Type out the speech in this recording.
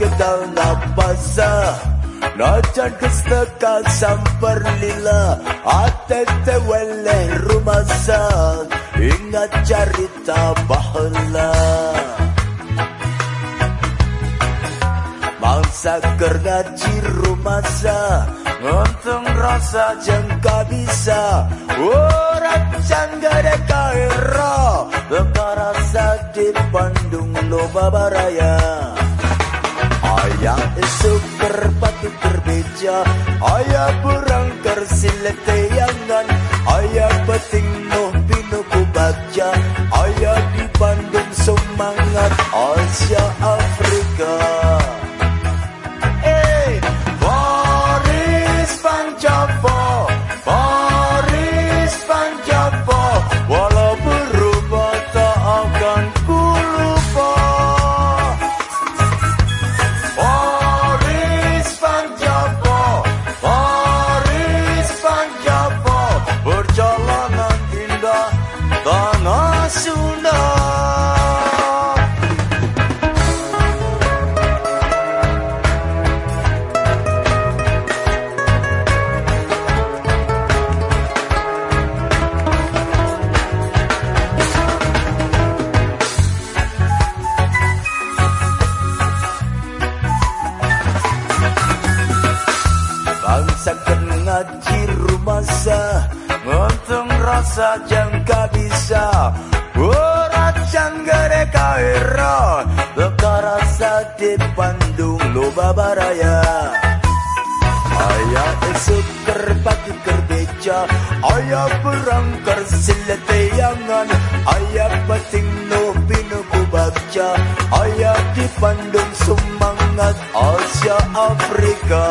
Najan tegedal napasa Najan kesteka sampar lila Atete weleh rumasa. Ingat cerita bahala. Mangsa ker ngaji rumasa Ngontung rasa jengka bisa Orang canggada kaira Lekar rasa di Bandung loba baraya Ayah esok kerpati kerbeja Ayah berangkar sileteyangan Ayah peting noh pinuku baca. Ayah di Bandung semangat Asia Afrika ngaji rumasa Ngontung rasa jangka bisa. Urat canggare kaira Leka rasa di Bandung loba baraya. Ayah esok terbagi kerbeja Ayah berangkar sileteyangan Ayah bating no pinuku baca. Ayah di Bandung semangat Asia Afrika